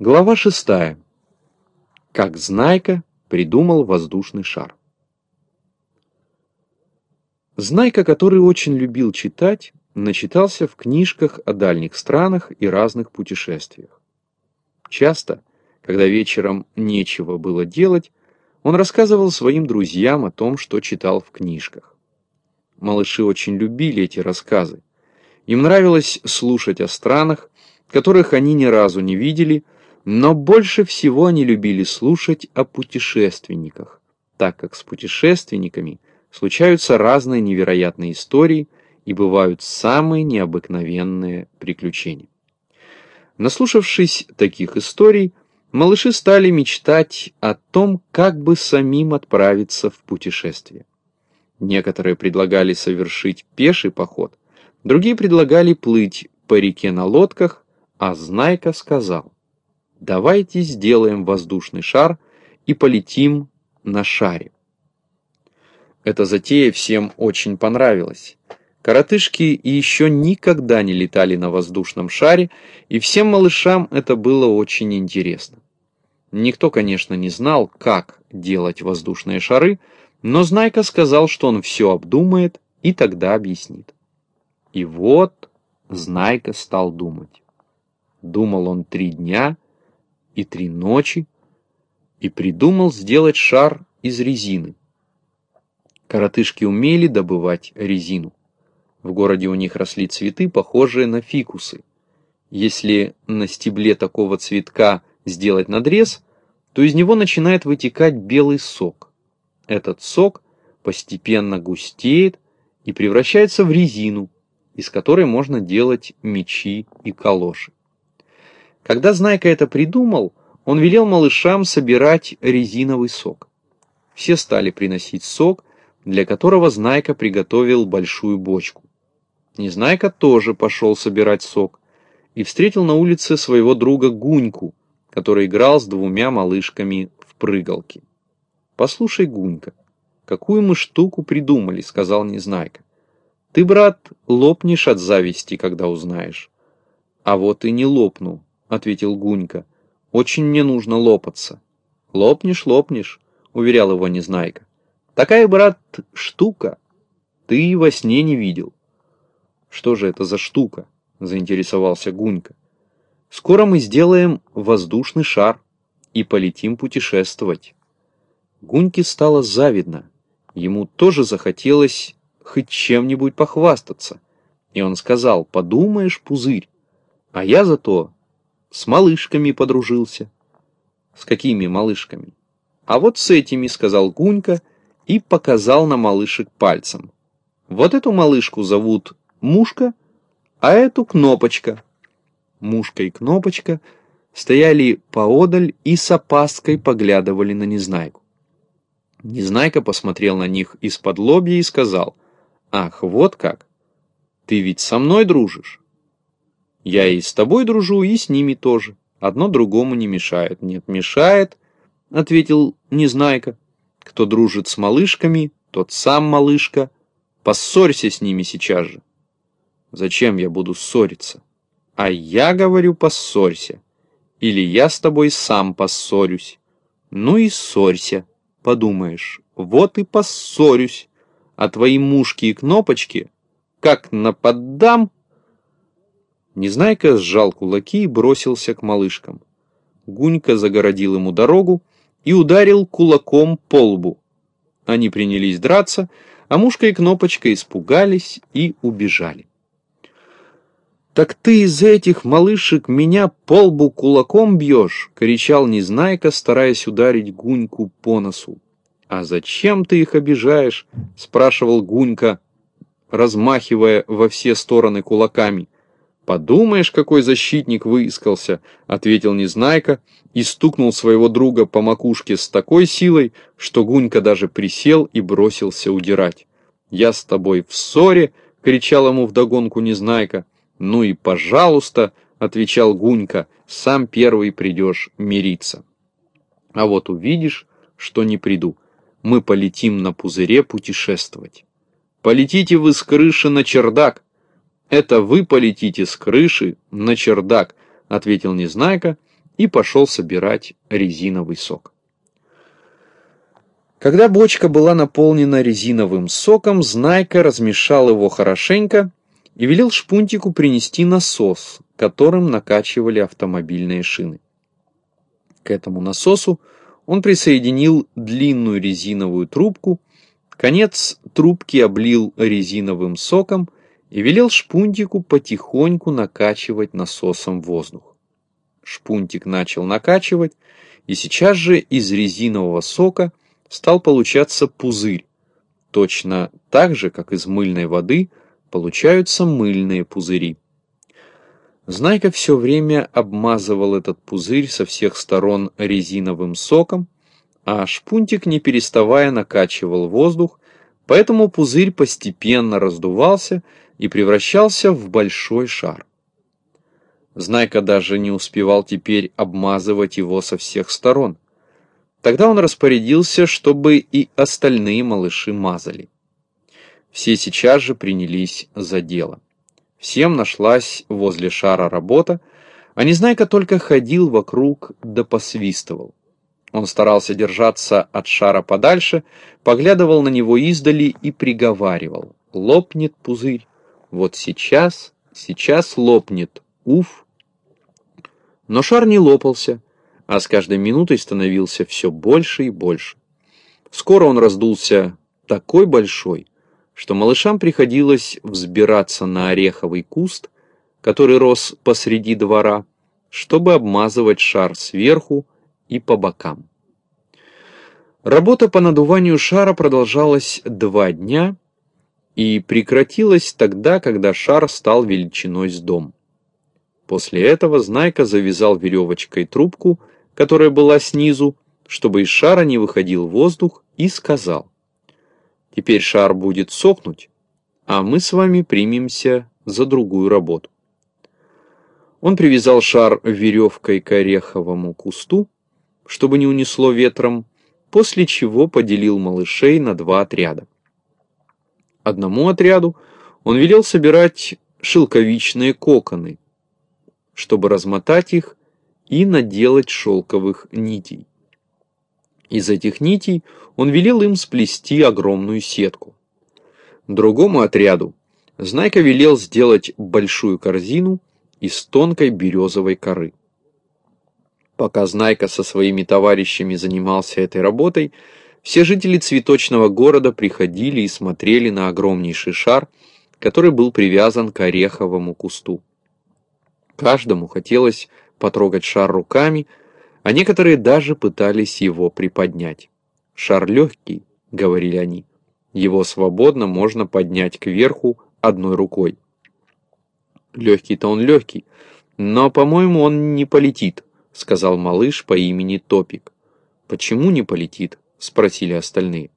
Глава шестая. Как Знайка придумал воздушный шар. Знайка, который очень любил читать, начитался в книжках о дальних странах и разных путешествиях. Часто, когда вечером нечего было делать, он рассказывал своим друзьям о том, что читал в книжках. Малыши очень любили эти рассказы. Им нравилось слушать о странах, которых они ни разу не видели, но больше всего они любили слушать о путешественниках, так как с путешественниками случаются разные невероятные истории и бывают самые необыкновенные приключения. Наслушавшись таких историй, малыши стали мечтать о том, как бы самим отправиться в путешествие. Некоторые предлагали совершить пеший поход, другие предлагали плыть по реке на лодках, а Знайка сказал, давайте сделаем воздушный шар и полетим на шаре. Эта затея всем очень понравилась. Коротышки еще никогда не летали на воздушном шаре, и всем малышам это было очень интересно. Никто, конечно, не знал, как делать воздушные шары, но Знайка сказал, что он все обдумает и тогда объяснит. И вот Знайка стал думать. Думал он три дня и три ночи и придумал сделать шар из резины. Коротышки умели добывать резину. В городе у них росли цветы, похожие на фикусы. Если на стебле такого цветка сделать надрез, то из него начинает вытекать белый сок. Этот сок постепенно густеет и превращается в резину, из которой можно делать мечи и калоши. Когда Знайка это придумал, он велел малышам собирать резиновый сок. Все стали приносить сок, для которого Знайка приготовил большую бочку. Незнайка тоже пошел собирать сок и встретил на улице своего друга Гуньку, который играл с двумя малышками в прыгалке. «Послушай, Гунька, какую мы штуку придумали», — сказал Незнайка. «Ты, брат, лопнешь от зависти, когда узнаешь». «А вот и не лопну», — ответил Гунька. «Очень мне нужно лопаться». «Лопнешь, лопнешь», — уверял его Незнайка. «Такая, брат, штука. Ты во сне не видел». «Что же это за штука?» — заинтересовался Гунька. «Скоро мы сделаем воздушный шар и полетим путешествовать». Гуньке стало завидно. Ему тоже захотелось хоть чем-нибудь похвастаться. И он сказал, подумаешь, пузырь, а я зато с малышками подружился. С какими малышками? А вот с этими, сказал Гунька и показал на малышек пальцем. Вот эту малышку зовут Мушка, а эту Кнопочка. Мушка и Кнопочка стояли поодаль и с опаской поглядывали на Незнайку. Незнайка посмотрел на них из-под лобья и сказал, «Ах, вот как! Ты ведь со мной дружишь?» «Я и с тобой дружу, и с ними тоже. Одно другому не мешает». «Нет, мешает», — ответил Незнайка. «Кто дружит с малышками, тот сам малышка. Поссорься с ними сейчас же». «Зачем я буду ссориться?» «А я говорю, поссорься. Или я с тобой сам поссорюсь. Ну и ссорься». Подумаешь, вот и поссорюсь, а твои мушки и кнопочки, как нападам... Незнайка сжал кулаки и бросился к малышкам. Гунька загородил ему дорогу и ударил кулаком по лбу. Они принялись драться, а мушка и кнопочка испугались и убежали. «Так ты из этих малышек меня по лбу кулаком бьешь!» — кричал Незнайка, стараясь ударить Гуньку по носу. «А зачем ты их обижаешь?» — спрашивал Гунька, размахивая во все стороны кулаками. «Подумаешь, какой защитник выискался!» — ответил Незнайка и стукнул своего друга по макушке с такой силой, что Гунька даже присел и бросился удирать. «Я с тобой в ссоре!» — кричал ему вдогонку Незнайка. «Ну и пожалуйста», — отвечал Гунька, — «сам первый придешь мириться». «А вот увидишь, что не приду. Мы полетим на пузыре путешествовать». «Полетите вы с крыши на чердак». «Это вы полетите с крыши на чердак», — ответил Незнайка и пошел собирать резиновый сок. Когда бочка была наполнена резиновым соком, Знайка размешал его хорошенько и велел Шпунтику принести насос, которым накачивали автомобильные шины. К этому насосу он присоединил длинную резиновую трубку, конец трубки облил резиновым соком и велел Шпунтику потихоньку накачивать насосом воздух. Шпунтик начал накачивать, и сейчас же из резинового сока стал получаться пузырь, точно так же, как из мыльной воды получаются мыльные пузыри. Знайка все время обмазывал этот пузырь со всех сторон резиновым соком, а шпунтик, не переставая, накачивал воздух, поэтому пузырь постепенно раздувался и превращался в большой шар. Знайка даже не успевал теперь обмазывать его со всех сторон. Тогда он распорядился, чтобы и остальные малыши мазали. Все сейчас же принялись за дело. Всем нашлась возле шара работа, а Незнайка только ходил вокруг да посвистывал. Он старался держаться от шара подальше, поглядывал на него издали и приговаривал. Лопнет пузырь. Вот сейчас, сейчас лопнет. Уф! Но шар не лопался, а с каждой минутой становился все больше и больше. Скоро он раздулся такой большой, что малышам приходилось взбираться на ореховый куст, который рос посреди двора, чтобы обмазывать шар сверху и по бокам. Работа по надуванию шара продолжалась два дня и прекратилась тогда, когда шар стал величиной с дом. После этого Знайка завязал веревочкой трубку, которая была снизу, чтобы из шара не выходил воздух, и сказал, «Теперь шар будет сохнуть, а мы с вами примемся за другую работу». Он привязал шар веревкой к ореховому кусту, чтобы не унесло ветром, после чего поделил малышей на два отряда. Одному отряду он велел собирать шелковичные коконы, чтобы размотать их и наделать шелковых нитей. Из этих нитей он велел им сплести огромную сетку. Другому отряду Знайка велел сделать большую корзину из тонкой березовой коры. Пока Знайка со своими товарищами занимался этой работой, все жители цветочного города приходили и смотрели на огромнейший шар, который был привязан к ореховому кусту. Каждому хотелось потрогать шар руками, а некоторые даже пытались его приподнять. «Шар легкий», — говорили они, — «его свободно можно поднять кверху одной рукой». «Легкий-то он легкий, но, по-моему, он не полетит», — сказал малыш по имени Топик. «Почему не полетит?» — спросили остальные.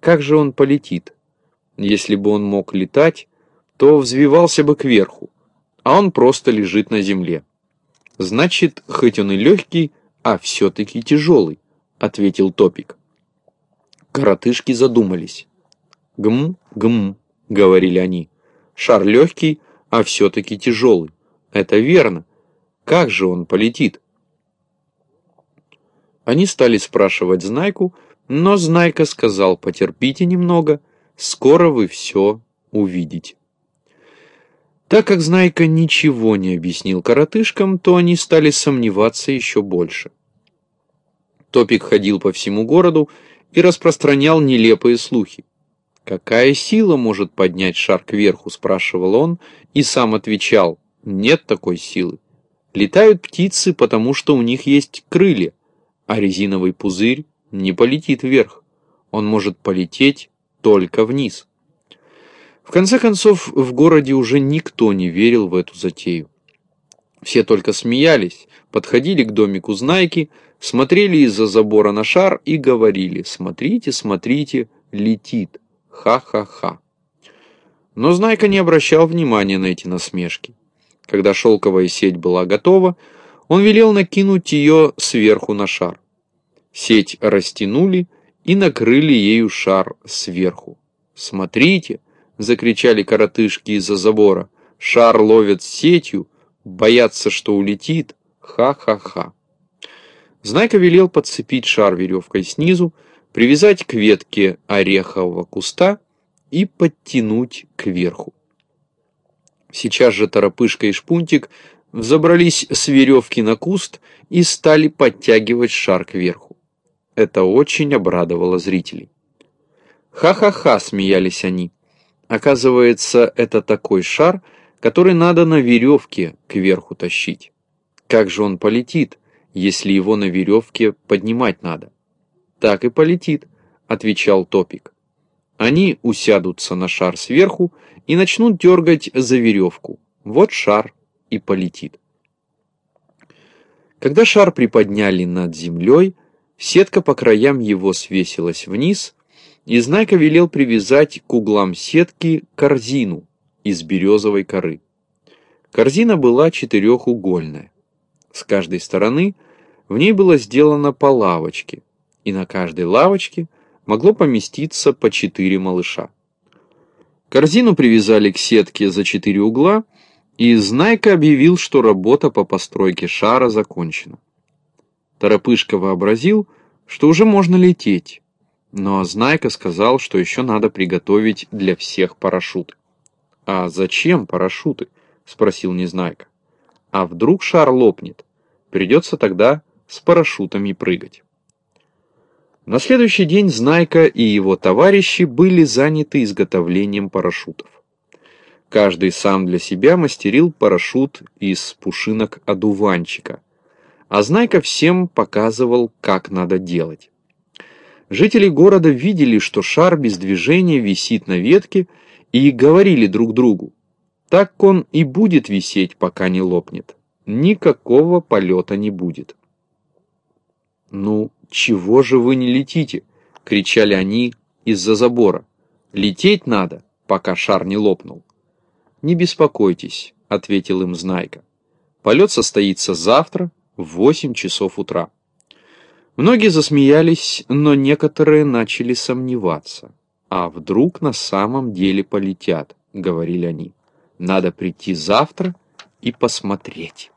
«Как же он полетит? Если бы он мог летать, то взвивался бы кверху, а он просто лежит на земле. Значит, хоть он и легкий, а все-таки тяжелый, ответил Топик. Коротышки задумались. Гм, гм, говорили они. Шар легкий, а все-таки тяжелый. Это верно. Как же он полетит? Они стали спрашивать Знайку, но Знайка сказал, потерпите немного, скоро вы все увидите. Так как Знайка ничего не объяснил коротышкам, то они стали сомневаться еще больше. Топик ходил по всему городу и распространял нелепые слухи. «Какая сила может поднять шар кверху?» – спрашивал он, и сам отвечал, «Нет такой силы. Летают птицы, потому что у них есть крылья, а резиновый пузырь не полетит вверх. Он может полететь только вниз». В конце концов, в городе уже никто не верил в эту затею. Все только смеялись, подходили к домику Знайки, смотрели из-за забора на шар и говорили «Смотрите, смотрите, летит! Ха-ха-ха!» Но Знайка не обращал внимания на эти насмешки. Когда шелковая сеть была готова, он велел накинуть ее сверху на шар. Сеть растянули и накрыли ею шар сверху. «Смотрите!» закричали коротышки из-за забора. Шар ловят сетью, боятся, что улетит. Ха-ха-ха. Знайка велел подцепить шар веревкой снизу, привязать к ветке орехового куста и подтянуть кверху. Сейчас же Торопышка и Шпунтик взобрались с веревки на куст и стали подтягивать шар кверху. Это очень обрадовало зрителей. Ха-ха-ха, смеялись они. Оказывается, это такой шар, который надо на веревке кверху тащить. Как же он полетит, если его на веревке поднимать надо? Так и полетит, отвечал Топик. Они усядутся на шар сверху и начнут дергать за веревку. Вот шар и полетит. Когда шар приподняли над землей, сетка по краям его свесилась вниз, и Знайка велел привязать к углам сетки корзину из березовой коры. Корзина была четырехугольная. С каждой стороны в ней было сделано по лавочке, и на каждой лавочке могло поместиться по четыре малыша. Корзину привязали к сетке за четыре угла, и Знайка объявил, что работа по постройке шара закончена. Торопышка вообразил, что уже можно лететь, но Знайка сказал, что еще надо приготовить для всех парашюты. «А зачем парашюты?» — спросил Незнайка. «А вдруг шар лопнет? Придется тогда с парашютами прыгать». На следующий день Знайка и его товарищи были заняты изготовлением парашютов. Каждый сам для себя мастерил парашют из пушинок одуванчика, а Знайка всем показывал, как надо делать. Жители города видели, что шар без движения висит на ветке, и говорили друг другу, так он и будет висеть, пока не лопнет. Никакого полета не будет. «Ну, чего же вы не летите?» — кричали они из-за забора. «Лететь надо, пока шар не лопнул». «Не беспокойтесь», — ответил им Знайка. «Полет состоится завтра в восемь часов утра». Многие засмеялись, но некоторые начали сомневаться. «А вдруг на самом деле полетят?» — говорили они. «Надо прийти завтра и посмотреть».